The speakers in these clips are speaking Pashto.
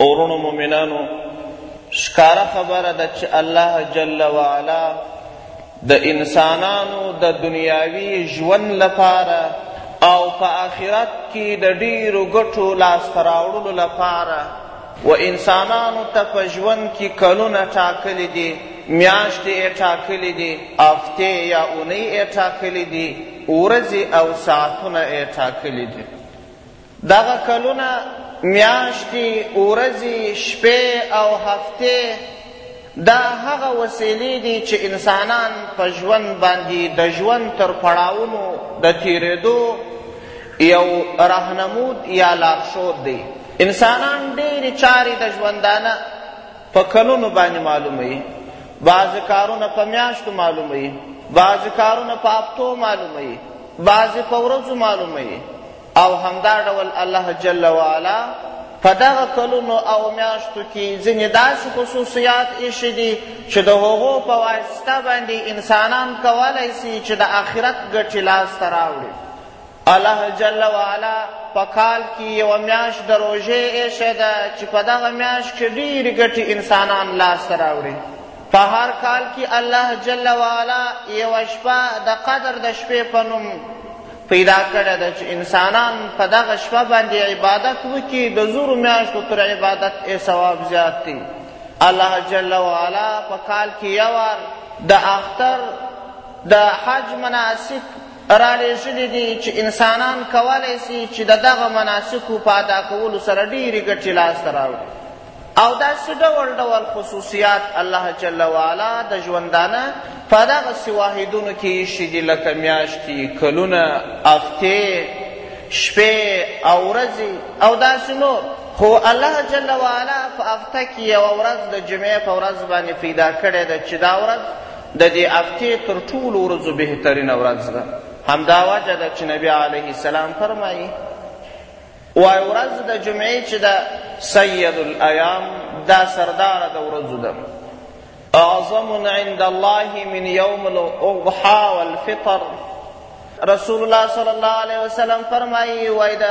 ورونو مؤمنانو ښکاره خبره ده چې الله جل وعلا د انسانانو د دنیاوي ژوند لپاره او په آخرت کې د ډیرو ګټو لاسته راوړلو لپاره و انسانانو ته په ژوند کې کلونه ټاکلي دي میاشتې یې ټاکلي دي هفتې یا اونۍ یې ټاکلي دي ورځې او ساعتونه یې ټاکلي دي دغه کلونه، میاشتې، ورځې، شپې او هفتې دا هغه وسیلې دي چې انسانان په ژوند باندې د ژوند تر پړاوونو د تیریدو یو رهنمود یا لارښود دی. انسانان ډېرې چارې د ژوندانه په کلونو باندې معلوموي، بعضې کارونه په میاشتو معلوموي، بعضې کارونه په هفتو معلوموي، بعضې په ورځو معلوموي. او همدا ډول الله جل وعلا په دغه کلونو او میاشتو کې ځینې داسې خصوصیات ایښي دي چې د هغو په واسطه باندې انسانان کولی سي چې د آخرت ګټې لاسته راوړي الله جل وعلا په کال کې یوه میاشت د روژې ایښې ده چې په دغه میاشت کې ډېرې ګټې انسانان لاسته راوړي په هر کال کې الله جل وعلا یوه شپه د قدر د شپې په نوم پیدا کړې ده چې انسانان په دغه شپه باندې عبادت وکړي د زورو میاشتو تر عبادت یې ثواب زیات دی الله جل وعلا په کال کې یو وار د اختر د حج مناسک رالیږلي دي چې انسانان کولی سي چې د دغه مناسکو په ادا کولو سره ډېرې ګټې لاسته راوړي او داسې ډول ډول خصوصیات الله جل وعلا د ژوندانه په دغسې واحدونو کې ایښي دي لکه میاشتي کلونه هفتې شپې او ورځې او داسې نور خو الله جل وعلا په هفته کې یوه ورځ د جمعې په ورځ باندې پیدا کړې ده چې دا ورځ د دې هفتې تر ټولو ورځو بهترینه ورځ ده همدا وجه ده چې نبی علیه السلام فرمایي وای ورځ د جمعې چې ده سید الایام دا سردار د ورځو ده اعظم عند الله من یوم الاضحى والفطر رسول الله صلی الله علیه وسلم فرمایي وای د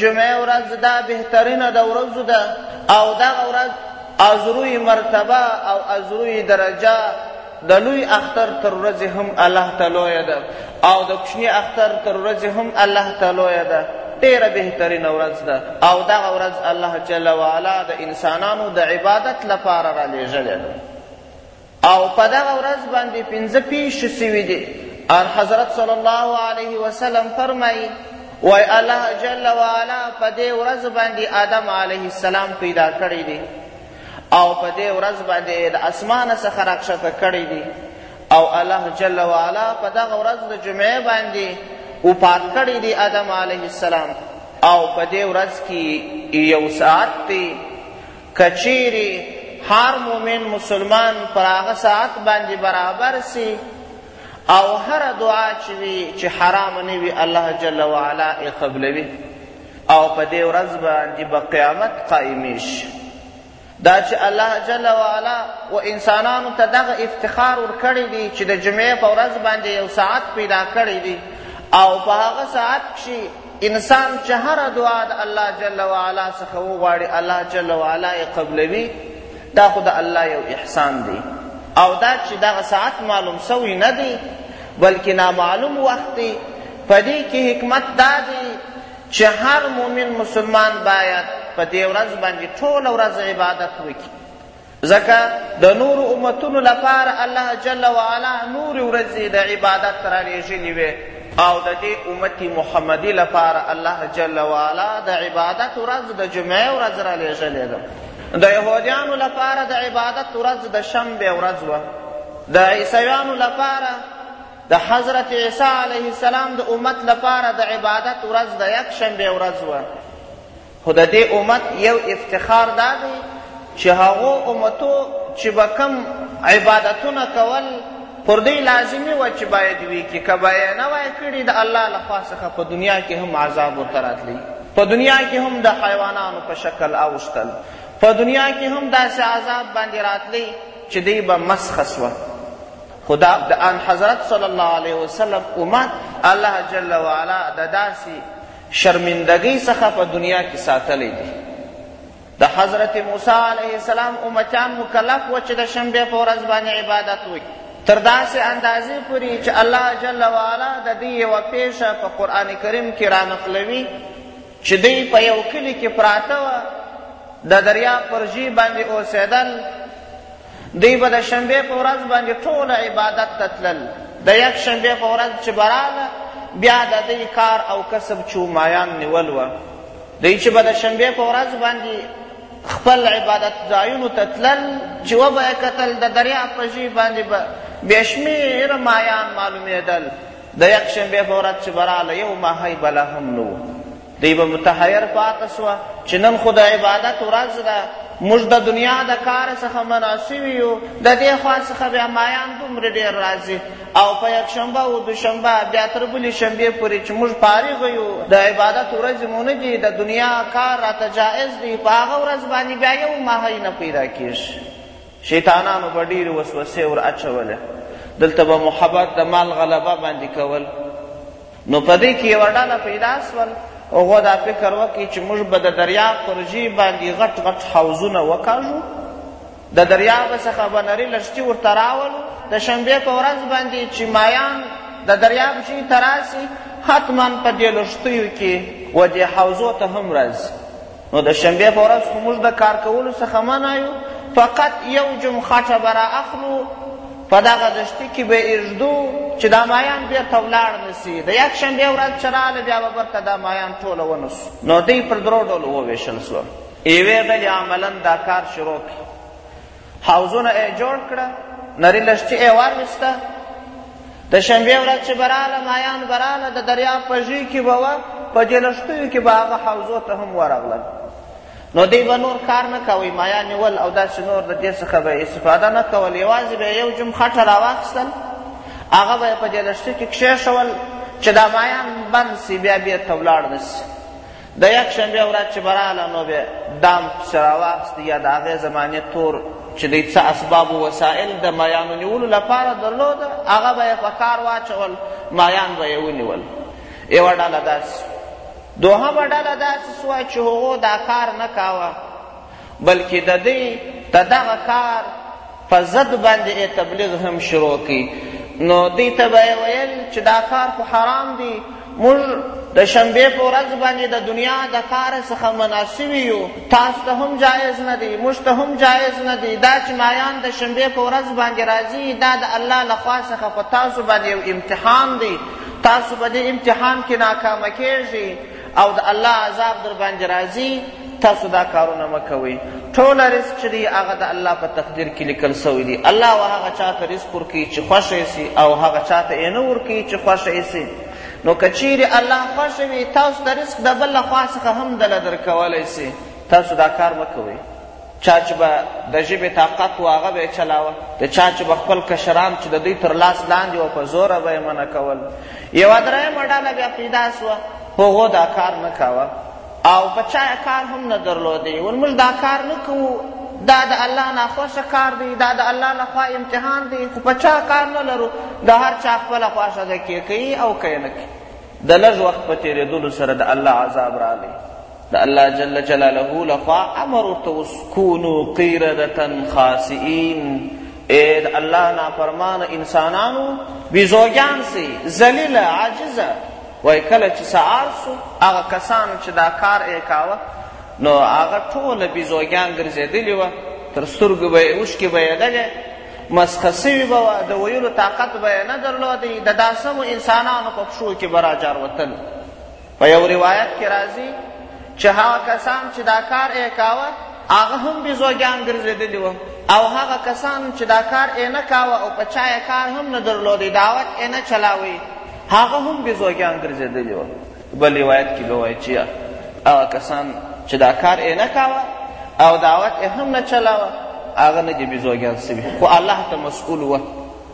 جمعې ورځ دا بهترینه د ورځو ده او دغه ورځ ازروی مرتبه او ازروی درجه د لوی اختر تر ورځې هم الله ته لویه ده او د کوچني اختر تر ورځې هم الله ته لویه ده ډېره بهترینه ورځ ده او دغه ورځ الله جل وعلا د انسانانو د عبادت لپاره رالیږلې ده او په دغه ورځ باندې پنځه پیښې سوي دي ان حضرت صلی الله علیه وسلم فرمایي وای الله جل وعلا په دې ورځ باندې آدم علیه السلام پیدا کړی دی او په دې ورځ باندې د اسمانه څخه راکښته کړی دی او الله جل وعلا په دغه ورځ د جمعې باندې وفات کړی دی آدم علیه السلام او په دې ورځ کې یو ساعت دی که چیرې هر مؤمن مسلمان پر هغه ساعت باندې برابر سي او هر دعا چې وي چې حرام نه وي الله جل وعلا یې قبلوي او په دې ورځ باندې به قیامت قایمیشي دا چې الله جل وعلا و انسانانو ته دغه افتخار ورکړی دی چې د جمعې په ورځ باندې یو ساعت پیدا کړی دی او په هغه ساعت کښې انسان چې هره دعا د الله جل وعلا څخه وغواړي الله جل وعلا یې قبلوي دا خو د الله یو احسان دی او دا چې دغه ساعت معلوم سوی نه دی بلکې نامعلوم وخت دی په دې کې حکمت دا دی چې هر مؤمن مسلمان باید په دې ورځ باندې ټوله ورځ عبادت وکړي ځکه د نورو امتونو لپاره الله جل وعلا نورې ورځې د عبادت رالیږلې وې او د دې امت محمدي لپاره الله جل وعلا د عبادت ورځ د جمعې ورځ رالیږلې ده د یهودیانو لپاره د عبادت ورځ د شنبې ورځ وه د عیسویانو لپاره د حضرت عیسی علیه السلام د امت لپاره د عبادت ورځ د یک شنبه ورځ وه خو د دې امت یو افتخار دا دی چې هغو امتو چې به کم عبادتونه کول پر دوی لازمي وه چې باید وي کې که به یې نه وای کړي د الله لخوا څخه په دنیا کې هم عذاب ورته راتلی په دنیا کې هم د حیوانانو په شکل اوښتل په دنیا کې هم داسې عذاب باندې راتلی چې دی به مسخ سوه خو دا د انحضرت صلی الله علیه وسلم امت الله جل وعلا د داسې شرمندګۍ څخه په دنیا کې ساتلی دی د حضرت موسی علیه السلام امتیان مکلف و چې د شنبې په ورځ باندې عبادت وکړي تر داسې اندازې پورې چې الله جل وعلا د دې یوه پېښه په قرآن کریم کې رانقلوي چې دوی په یو کلي کې پراته وه د دریا پر ژی باندې اوسېدل دوی به د شنبې په ورځ باندې ټول عبادت ته تلل د یک شنبې په ورځ چې براله بیا د دوی کار او کسب چومایان نیول وه دوی چې به د شنبې په ورځ باندې خپل عبادت ځایونو ته تلل چې وبه یې کتل د دریا په ژی باندې به بېشمېره مایان معلومېدل د یکشنبې په ورځ چې به راغله یو ماهی به لا هم نه و دوی به متحیر پاته سوه چې نن خو د عبادت ورځ ده موږ د دنیا د کار څخه منع سوي یو د دې خوا څخه بیا مایان دومره ډېر راځي او په یکشنبه او دوشنبه بیا تر بلې شنبې پورې چې موږ فارغ یو د عبادت ورځې مو نه دي د دنیا کار راته جایز دی په هغه ورځ باندې بیا یو ماهی نه پیدا کېږي شیطانانو به ډېرې وسوسې ور اچولې دلته به محبت د مال غلبه باندې کول نو په دې کې یوه ډله پیدا سول هغو دا فکر وکړي چې موږ به د دریاب پر ژی باندې غټ غټ حوضونه وکاږو د دریاب څخه به نري لښتي ورته راولو د شنبې په ورځ باندې چې مایان د دریاب ژی ته راسي حتما په دې لښتیو کې و دې حوضو ته هم راځي نو د شنبې په ورځ خو موږ د کار کولو څخه منع یو فقط یو جم خټه به رااخلو په دغه دشتي کې به ایږدو چې دا مایان بېرته ولاړ نه سي د یکشنبې ورځ چې راغله بیا به برته دا مایان ټوله ونه سو نو دوی پر درو ډولو ووېشل سول یوې ډلې عملا دا کار شروع کړي حوضونه ئې جوړ کړه، نري لښتي ئې واویسته. د شنبې ورځ چې به راله، مایان به راله، د دریاب په ژۍ کي به وه، په دې لښتیو کي به هغه حوضو ته هم ورغلل. نو دوی به نور کار نه کوئ، مایان نیول او داسي نور د دې څخه به استفاده نه کول، یوازي به یې یو جم خټه راواخیستل، هغه به یې په دې لښتي کي کښېښول، چې دا مایان بند سي، بیا بیرته ولاړ نه سي. د یکشنبې ورځ چې به راغله نو به دام پسې راواخست یا د هغې زمانې تور چې دی څه اسباب و وسایل د مایانو نیولو لپاره درلوده هغه به یې په کار واچول مایان به یې ونیول یوه ډله داسې دوهمه ډله داسې سوه چې هغو دا کار نه کاوه بلکې د دوی د دغه کار په ضد باندې یې تبلیغ هم شروع کړي نو دوی ته به یې ویل چې دا کار خو حرام دی موږ د شنبې په ورځ باندې د دنیا د کار څخه منع سوي یو تاسو ته هم جایز نه دی موږ ته هم جایز نه دی دا چې مایان د شنبې په ورځ باندې راځي دا د الله له خوا څخه په تاسو باندې یو امتحان دی تاسو به دې امتحان کې ناکامه کیږئ او د الله عذاب در باندې راځي تاسو دا کارونه مه کوئ ټوله رزق چې دی هغه د الله په تقدیر کې لیکل سوی دی الله و هغه چا ته رزق ورکوي چې خوښ یې سي او هغه چا ته یې نه ورکوي چې خوښ یې سي نو که چیرې الله خوښ وي تاسو ته رزق د بل له خوا څخه هم دله درکولی سي تاسو دا کار مه کوئ چا چې به د ژبې طاقت و هغه به یې چلاوه د چا چې به خپل کشران چې د دوی تر لاس لاندې وه په زوره به یې منع کول یوه درېیمه ډله بیا پیدا سوه هغو دا کار نه کاوه او په چا کار هم نه درلودی ول موږ دا کار نه کوو دا د الله ناخوښه کار دی دا د الله لخوا امتحان دی خو په چا کار نه لرو د هر چا خپله خوښه ده کې کوي او کوي نه کوي د لږ وخت په تېرېدلو سره د الله عذاب راغی د الله جل جلاله لخوا امر ورته وسو کونو قیردتا خاسئین اے د الله نافرمان انسانانو بیزوګان سي ذلیل عاجز وای کله چې سهار سو هغه کسان چې دا کار یې کاوه نو هغه ټوله بیزوګان ګرځېدلي وه تر سترګو به یې اوښکې بهېدلې مسخه سوي به وه د ویلو طاقت به یې نه درلودی د داسمو انسانانو په پښو کې به راجاروتل په یو روایت کې راځي چې هغه کسان چې دا کار یې کاوه هغه هم بیزوګیان ګرځېدلي وو او هغه کسان چې دا کار یې نه کاوه او په چا یې کار هم نه درلودی دعوت یې نه چلاوی هغه هم بیزوګیان ګرځېدلي وو بل روایت کې به وایي چې هغه کسان چې دا کار یې نه کاوه او دعوت یې هم نه چلاوه هغه نه دي بیزوګیان سوي خو الله ته مسؤول وه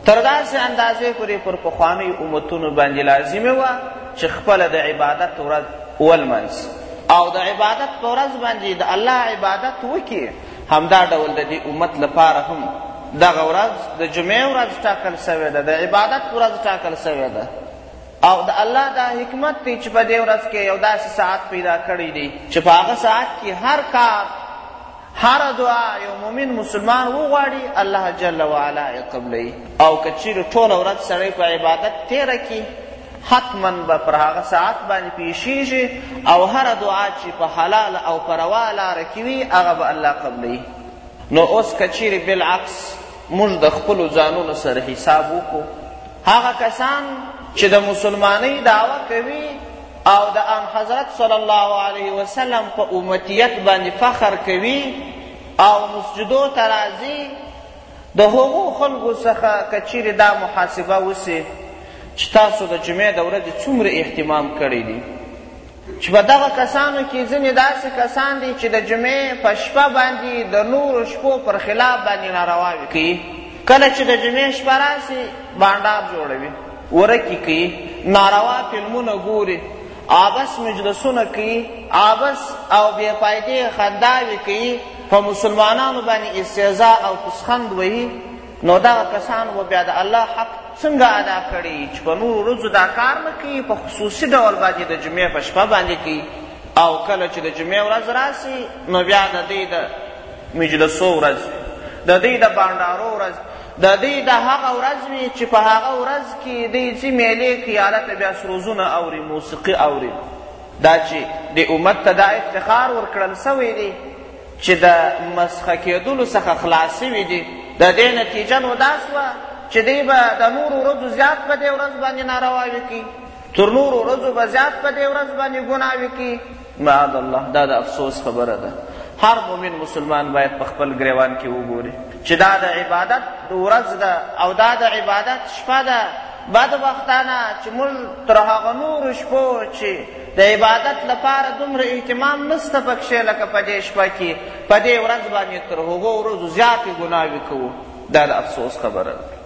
تر داسې اندازې پورې پر پخواني امتونو باندې لازمه وه چې خپله د عبادت ورځ ولمنځ او د عبادت په ورځ باندې د الله عبادت وکړي همدا ډول د دې امت لپاره هم دغه ورځ د جمعې ورځ ټاکل سوې ده د عبادت ورځ ټاکل سوې ده او د الله دا حکمت دی چې په دې ورځ کې یو داسې ساعت پیدا کړی دی چې په هغه ساعت کې هر کار هره دعا یو مؤمن مسلمان وغواړي الله جل وعلا یې قبلوي او که چیرې ټوله ورځ سړی په عبادت تېره کړي حتما به پر هغه ساعت باندې پیښیږي او هره دعا چې په حلال او په روا لاره کې وي هغه به الله قبلوي نو اوس که چیرې بالعکس موږ د خپلو ځانونو سره حساب وکړو هغه کسان چې د مسلمانۍ دعوه کوي او د آن حضرت صلی الله علیه وسلم په امتیت باندې فخر کوي او مسجدو ته راځي د هغو خلکو څخه که چیرې دا محاسبه وسي چې تاسو د جمعې د ورځې څومره اهتمام کړی دی چې په دغه کسانو کې ځینې داسې کسان دي چې د جمعې په شپه باندې د نورو شپو پر خلاف باندې نارواوې کوي کله چې د جمعې شپه راسي بانډار جوړوي ورکې کوي، ناروا فلمونه ګوري، عبث مجلسونه کوي، عبث او بې فایدې خنداوې کوي، په مسلمانانو باندې استهزا او پوسخند وهي، نو دغه کسان به بیا د الله حق څنګه ادا کړي چې په نورو ورځو دا کار نه کوي، په خصوصي ډول باندې د جمعې په شپه باندې کوي او کله چې د جمعې ورځ راسي نو بیا د دوی د مجلسو ورځ د دوی د بانډارو ورځ د دوی دا هغه ورځ وي چې په هغه ورځ کې دوی ځي میلې کوي، هلته بیا سروزونه اوري، موسیقي اوري. دا چې دې امت ته دا افتخار ورکړل سوی دی چې د مسخه کېدلو څخه خلاص سوي دي، د دې نتیجه نو دا سوه چې دوی به د نورو ورځو زیات په دې ورځ باندې نارواوې کوي، تر نورو ورځو به زیات په دې ورځ باندې ګناوې کوي. معاذ الله دا د افسوس خبره ده هر مؤمن مسلمان باید په خپل ګریوان کې وګوري چې دا د عبادت ورځ ده او دا د عبادت شپه ده بدبختانه چې موږ تر هغه نورو شپو چې د عبادت لپاره دومره اهتمام نسته پکښې لکه په دې شپه کې په دې ورځ باندې تر هغو ورځو زیاتې ګناوې کوو دا د افسوس خبره ده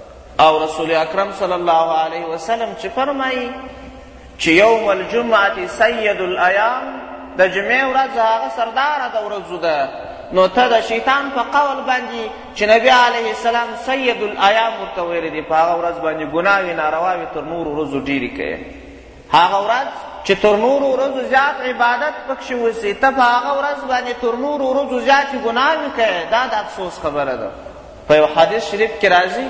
او رسول اکرم صلی الله علیه وسلم چې فرمایي چې یوم الجمعه سید الایام د جمعې ورځ هغه سرداره د ورځو ده نو ته د شیطان په قول باندې چې نبی علیه السلام سید الایام ورته ویلی دی په هغه ورځ باندې ګناوې نارواوې تر نورو ورځو ډېرې کوې هغه ورځ چې تر نورو ورځو زیات عبادت پکښې وسي ته په هغه ورځ باندې تر نورو ورځو زیاتې ګناوې کوې دا د افسوس خبره ده په یو حدیث شریف کې راځي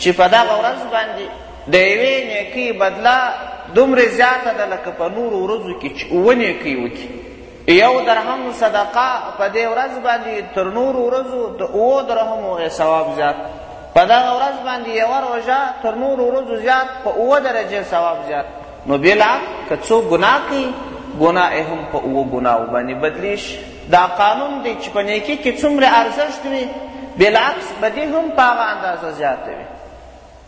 چې په دغه ورځ باندې د یوې نیکۍ بدله دومره زیاته ده لکه په نورو ورځو کې چې اووه نیکۍ وکړي یو درهم صدقه په دې ورځ باندې تر نورو ورځو د اوو درهمو ثواب زیات په دغه ورځ باندې یوه روژه تر نورو ورځو زیات په اووه درجې ثواب زیات نو بېلعکس که څوک ګناه کوي ګناه یې هم په اوو ګناهو باندې بدلی شي دا قانون دی چې په نیکي کې څومره ارزښت وي بالعکس بدی هم په هغه اندازه زیاته وي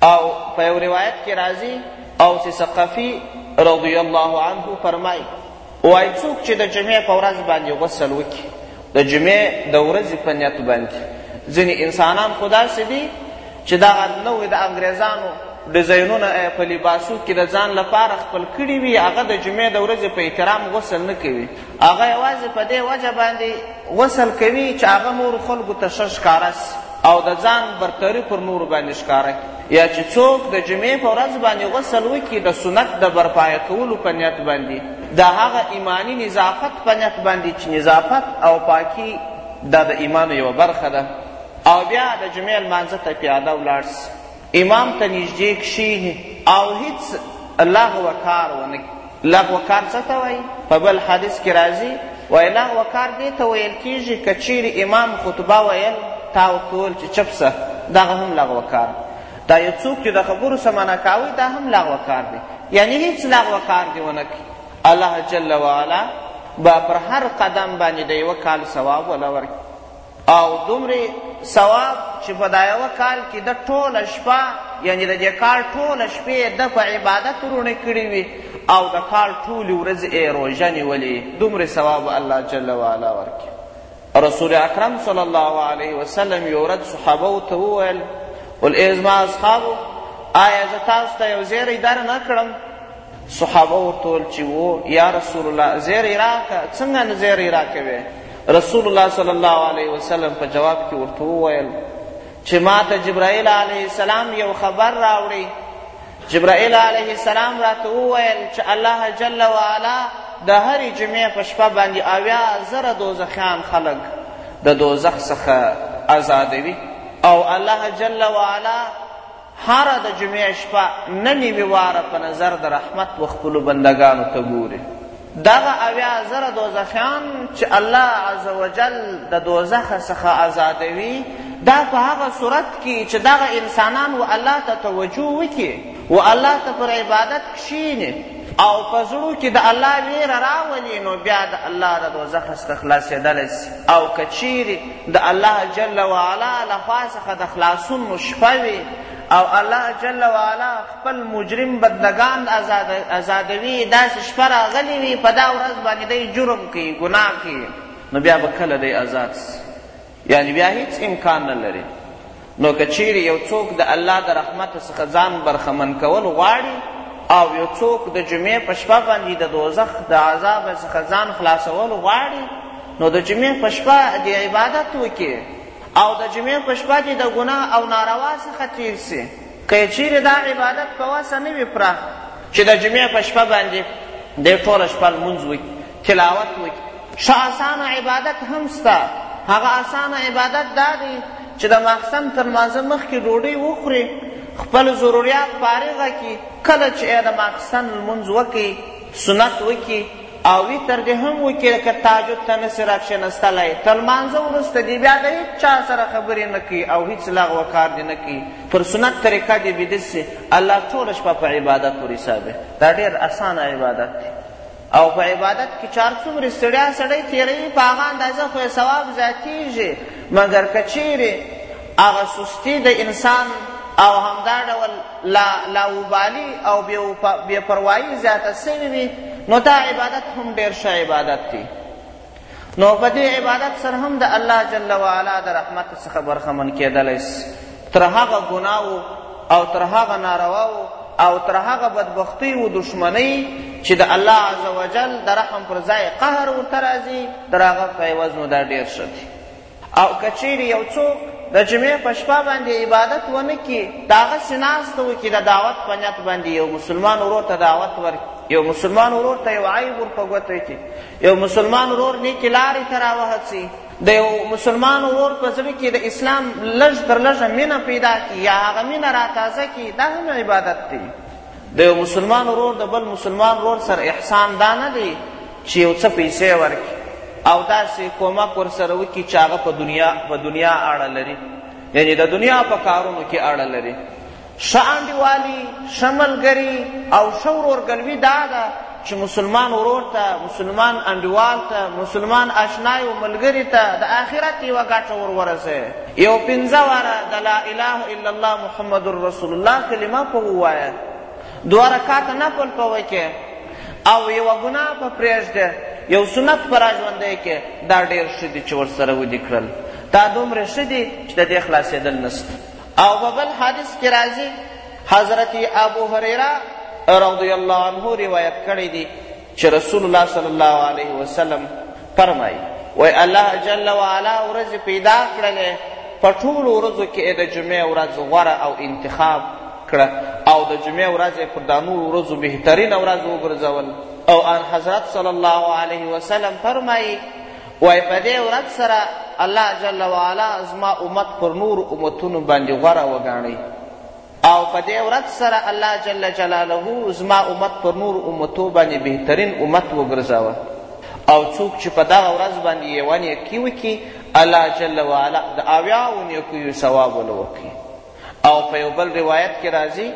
او په یو روایت کې راځي او چې ثقفي رضی الله عنه فرمایي وای څوک چې د جمعې په ورځ باندې غسل وکړي د جمعې د ورځې په نیت باندې ځینې انسانان خو داسې دي چې دغه نوې د انګریزانو ډیزاینونه په لباسو کې د ځان لپاره خپل کړي وي هغه د جمعې د ورځې په احترام غسل نه کوي هغه یوازې په دې وجه باندې غسل کوي چې هغه نورو خلکو ته ښه ښکاره سي او د ځان برتري پر نورو باندې ښکاره کړي یا چې څوک د جمعې په ورځ باندې غسل وکړي د سنت د برپایه کولو په نیت باندې د هغه ایماني نظافت په نیت باندې چې نظافت او پاکي دا د ایمانو یوه برخه ده او بیا د جمعې لمانځه ته پیاده ولاړ سي امام ته نږدې کښېني او هیڅ لغوه کار ونه کړي لغوه کار څه ته وایي په بل حدیث کې راځي وایي لغوه کار دې ته ویل کېږي که چیرې امام خطبه ویل تا ورته وویل چې چپ سه دغه هم لغوه کار دا یو څوک چې د خبرو څه منع کاوی دا هم لغوه کار دی یعنی هیڅ لغوه کار دې ونه کړي الله جل وعلا به پر هر قدم باندې د یوه کال ثواب وله ورکړي او دومره ثواب چې په دا یوه کال کې د ټوله شپه یعنی د دې کال ټوله شپې د په عبادت روڼې کړې وي او د کال ټولې ورځې یې روژه نیولې دومره ثواب الله جل وعلا ورکړي رسول اکرم صلی الله علیه وسلم یو ورځ صحابو ته وویل ول ای زما اصحابو آیا زه تاسو ته یو زیری در نه کړم صحابه ورته وویل چې و یا رسول الله زیری راکه څنګه نه زیری راکوې رسول الله صلی الله علیه وسلم په جواب کې ورته وویل چې ما ته جبرائیل علیه السلام یو خبر راوړی جبرائیل علیه السلام راته وویل چې الله جل وعلا د هرې جمعې په شپه باندې اویا زره دوزخیان خلک د دوزخ څخه آزادوي او الله جل وعلا هره د جمعې شپه نه نیمي واره په نظر د رحمت و خپلو بندګانو ته ګوري. دغه اویا زره دوزخیان چې الله عز وجل د دوزخ څخه ازادوي دا په هغه صورت کې چې دغه انسانان و الله ته توجه وکړي و الله ته پر عبادت کښیني او په زړو کې د الله ویره راولي نو بیا د الله د دوزخ څخه خلاصېدلی سي او که چیرې د الله جل وعلا له خوا څخه د خلاصون شپه وي او الله جل وعلا خپل مجرم بندګان ازادوي داسې شپه راغلې وي په دا ورځ باندې دی جرم کوي ګناه کوي نو بیا به کله دی ازاد سي یعنې بیا هیڅ امکان نه لري نو که چیرې یو څوک د الله د رحمت څخه ځان برخمن کول غواړي او یو څوک د جمعې په شپه باندې د دوزخ د عذاب څخه ځان خلاصول غواړي نو د جمعې په شپه د عبادت وکړي او د جمعې په شپه دې د ګناه او ناروا څخه تیر سي که یې چیرې دا عبادت په وسه نه وي پوره چې د جمعې په شپه باندې د ټوله شپه لمونځ وکړي تلاوت وکړي ښه اسانه عبادت هم سته هغه اسانه عبادت دا دی چې د ماخستن تر لمانځه مخکې ډوډۍ وخوري خپل ضروریات فارغه کړي کله چې د ماخستن لمونځ وکړي سنت وکړي او ویتر دې هم وکړي که تاجد ته نسې راکښېنستلی تر لمانځه وروسته دې بیا د هېڅ چا سره خبرې نه کوي او هېڅ لغوه کار دې نه کوي پر سنت طریقه دې بیده سي الله ټوله شپه په عبادت ورسابه دا ډېر اسانه عبادت دی او په عبادت کې چار څومره ستړیا سړی تېروي په هغه اندازه خو یې ثواب زیاتېږي مګر که چیرې هغه سستي د انسان او همدا ډول لا لاوبالي او بې پروايي زیاته سوې وي نو دا عبادت هم ډېر ښه عبادت دی نو په دې عبادت سره هم د الله جل وعلا د رحمت څخه برخمن کېدلی سي تر هغه ګناو او تر هغه نارواو او تر هغه بدبختۍ و دښمنۍ چې د الله عز وجل د رحم پر ځای قهر ورته راځي تر هغه په عوض نو دا ډېر ښه دی او که چیرې یو څوک د جمعې په شپه باندې عبادت ونه کړي داغسې ناسته وکړي د دعوت په نیت باندې یو مسلمان ورور ته دعوت ورکړي یو مسلمان ورور ته یو عیب ور په ګوته کړي یو مسلمان ورور نیکې لارې ته راوهڅي د یو مسلمان ورور په زړه کې د اسلام لږ تر لږه مینه پیدا کړي یا هغه مینه راتازه کړي دا هم عبادت دی د یو مسلمان ورور د بل مسلمان ورور سره احسان دا نه دی چې یو څه پیسې ورکړي او داسې کومک ورسره وکړي چې هغه په دنیا په دنیا اړه لري یعنی د دنیا په کارونو کې اړه لري ښه انډیوالي ښه ملګري او ښه ورورګلوي دا ده چې مسلمان ورور ته مسلمان انډیوال ته مسلمان آشنای او ملګری ته د آخرت یوه ګټه ور ورسوي یو پنځه واره د لا اله الا الله محمد رسول الله کلمه په ووایه دوه رکاته نفل په وکړي او یوه ګناه په پرېږده یو سنت په راژوندی کې دا ډېر ښه دي چې ورسره ودي کړل دا دومره ښه دي چې د دې خلاصېدل نسته او په بل حدیث کې راځي حضرت ابو هريره رضی الله عنه روایت کړی دی چې رسول الله صلی الله علیه وسلم فرمایي وای الله جل وعلا ورځ پیدا کړلې په ټولو ورځو کې د جمعې ورځ غوره او انتخاب کړه او د جمعې ورځ یې پر دا نورو ورځو بهترینه ورځ وګرځول او ان حضرت صلی الله علیه وسلم فرمایي وایي په دې ورځ سره الله جل وعلا زما امت پر نورو امتونو باندې غوره وګڼئ او په دې ورځ سره الله جل جلاله زما امت پر نورو امتو باندې بهترین امت وګرځوه او څوک چې په دغه ورځ باندې یوه نیکي وکړي الله جل وعلا د اویاو نیکیو ثواب ورله ورکوي او په یو بل روایت کې راځي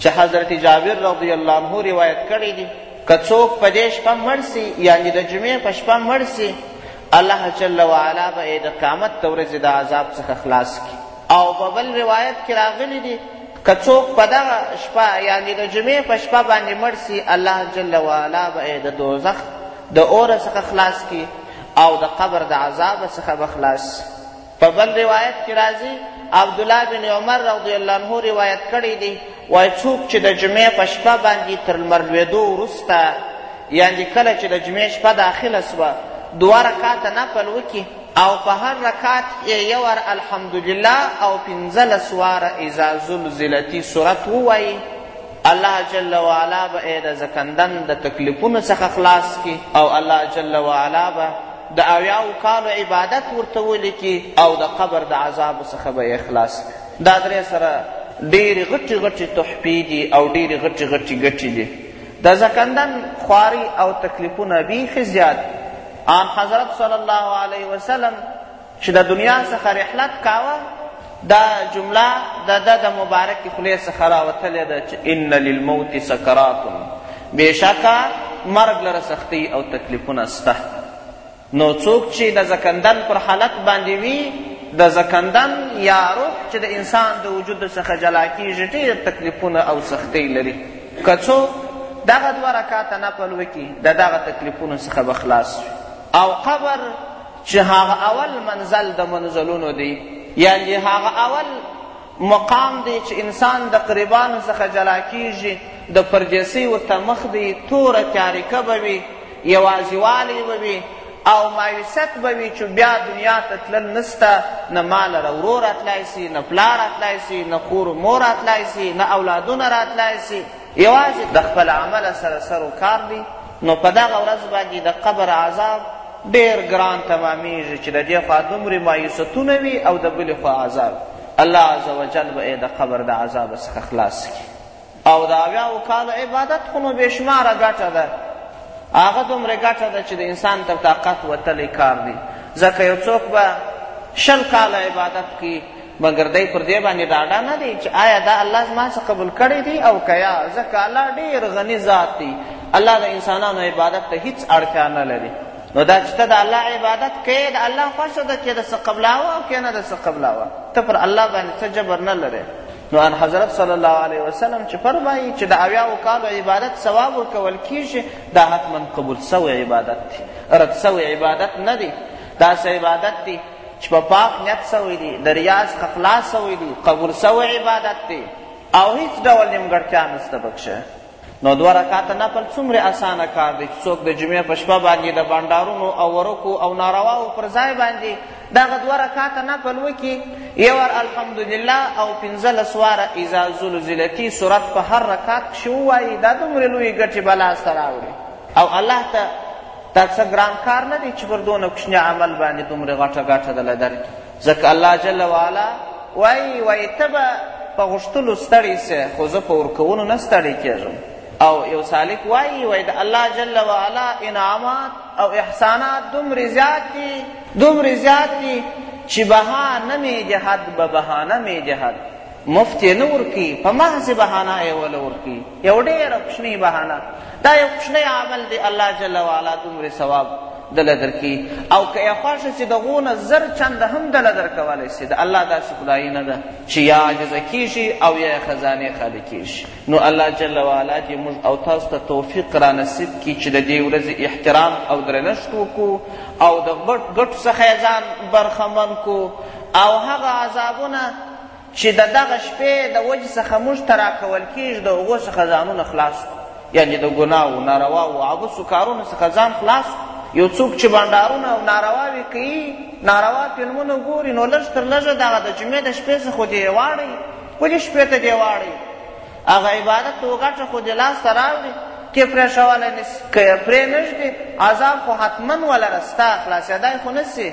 چې حضرت جابر رضی الله عنه روایت کړی دی که څوک په دې شپه مړ سي یعنې د جمعې په شپه مړ سي الله جل وعلا به یې د قیامت د ورځې د عذاب څخه خلاص کړي او په بل روایت کې راغلی دی که څوک په دغه شپه یعنې د جمعې په شپه باندې مړ سي الله جل وعلا به یې د دوزخ د اوره څخه خلاص کړي او د قبر د عذابه څخه به خلاص سي په بل روایت کې راځي عبدالله بن عمر رضی الله عنه روایت کړی دی وایي څوک چې د جمعې په شپه باندې تر لمر لوېدو وروسته یعنې کله چې د جمعې شپه داخله سوه دوه رکاته نفل وکړي او په هر رکعت یې یو ار الحمدلله او پنځلس واره اذا زلزلتي صورت ووایي الله جل وعلا به یې د زکندن د تکلیفونو څخه خلاص کړي او الله جل وعلا به د اویاو کالو عبادت ورته ولیکي او د قبر د عذابو څخه به یې خلاص دا درې سره ډېرې غټې غټې تحفې دي او ډېرې غټې غټې ګټې دي د زکندن خواري او تکلیفونه بیخي زیات دي آن حضرت صلی الله علیه وسلم چې د دنیا څخه رحلت کاوه دا جمله د ده د مبارکې خولې څخه راوتلې ده چې ان للموت سکرات بېشکه مرګ لره سختۍ او تکلیفونه سته نو څوک چې د زکندن پر حالت باندې وي د زکندن یا روح چې د انسان د وجود څخه جلا کېږي ډېر تکلیفونه او سختۍ لري که څوک دغه دوه رکاته نفل وکړي د دغه تکلیفونو څخه به خلاص وي او قبر چې هغه اول منزل د منزلونو دی یعنی هغه اول مقام دی چې انسان د قربانو څخه جلا کیږي د پردیسۍ ورته مخ دی توره تاریکه به وي یوازیوالی به وي او مایوسیت به وي چې بیا دنیا ته تلل نسته نه مال له ورور راتلای سي نه پلار راتلای سي نه خور مور راتلای سي نه اولادونه راتلای سي یوازې د خپل عمل سره سر و کار دی نو په دغه ورځ باندې د قبر عذاب ډېر ګران تمامیږي چې د دې خوا دومرې مایوستونه وي او د بلې خوا عذاب الله عز وجل به یې د قبر د عذاب څخه خلاص کړي او د اویاو کالو عبادت خو نو بېشماره ګټه ده هغه دومره ګټه ده چې د انسان تر طاقت وتلی کار دی ځکه یو څوک به شل کاله عبادت کوي مګر دی پر دې باندې ډاډه نه دی چې آیا دا الله زما څخه قبول کړی دی او که یا ځکه الله ډېر غني ذات دی الله د انسانانو عبادت ته هیڅ اړتیا نه لري نو دا چې ته د الله عبادت کوې د الله خوښه ده که د څه قبلاوه او که نه د څه قبلاوه ته پر الله باندې څه جبر نه لرې نو ان حضرت صلی الله علیه وسلم چې فرمایي چې د اویاو کالو عبادت ثواب ورکول کیږي دا حتما قبول سوی عبادت دی رد سوی عبادت نه دی داسې عبادت دی چې په پاک نیت سوی دی د ریا څخه خلاص سوی دی قبول سوی عبادت دی او هیڅ ډول نیمګړتیا نسته پکښې نو دوه رکاته نفل څومره اسانه کار دی چې څوک د جمعې په شپه باندې د بانډارونو او ورکو او نارواو پر ځای باندې دغه دوه رکاته نفل وکړي یو وار الحمدلله او پنځلس واره اذا زلزلتي صورت په هر رکات کښې ووایي دا دومرې لویې ګټې به لاسته راوړي او الله ته دا څه ګران کار نه دی چې پر دونه کوچني عمل باندې دومره غټه ګټه دله درکړي ځکه الله جل وعلا وایي وایي ته به په غوښتلو ستړی سه خو زه په ورکولو نه ستړی کېږم او یو سالک وایي وایي د الله جل وعلا انعامات او احسانات دومرې زیات دي دومرې زیات دي چې بها نه مې جهد به بهانه مې جهد مفت یې نه ورکوي په محضې بهانه یې وله ورکوي یو ډیره کوچنی بهانه دا یو کوچنی عمل دی الله جل وعلا دومره ثواب دله درکوي او که یې خوښه چې د غونه زر چنده هم دله درکولی سي د الله داسې خدایي نه ده چې یا عاجزه کیږي او یا یې خزانې خالي کیږي نو الله جل وعلا دې موږ او تاسو ته توفیق رانصیب کړي چې د دې ورځې احترام او درنښت وکړو او د ګټو څخه یې ځان برخمن کړو او هغه عذابونه چې د دغه شپې د وجې څخه موږ ته راکول کېږي د هغو څخه ځانونه خلاص کړو یعنې د ګناو نارواو عبسو کارونو څخه ځان خلاص کړو یو څوک چې بنډارونه او نارواوې کوي ناروا فلمونه ګوري نو لږ تر لږه دغه د جمعې د شپې څخه خو دې یې واړوي ولې شپې ته دې واړوي هغه عبادت او ګټه خو دې لاسته راوړي کې پرې شولی نسي که یې پرې نه ږدي عذاب خو حتما ولره ستا خلاصېدای خو نه سي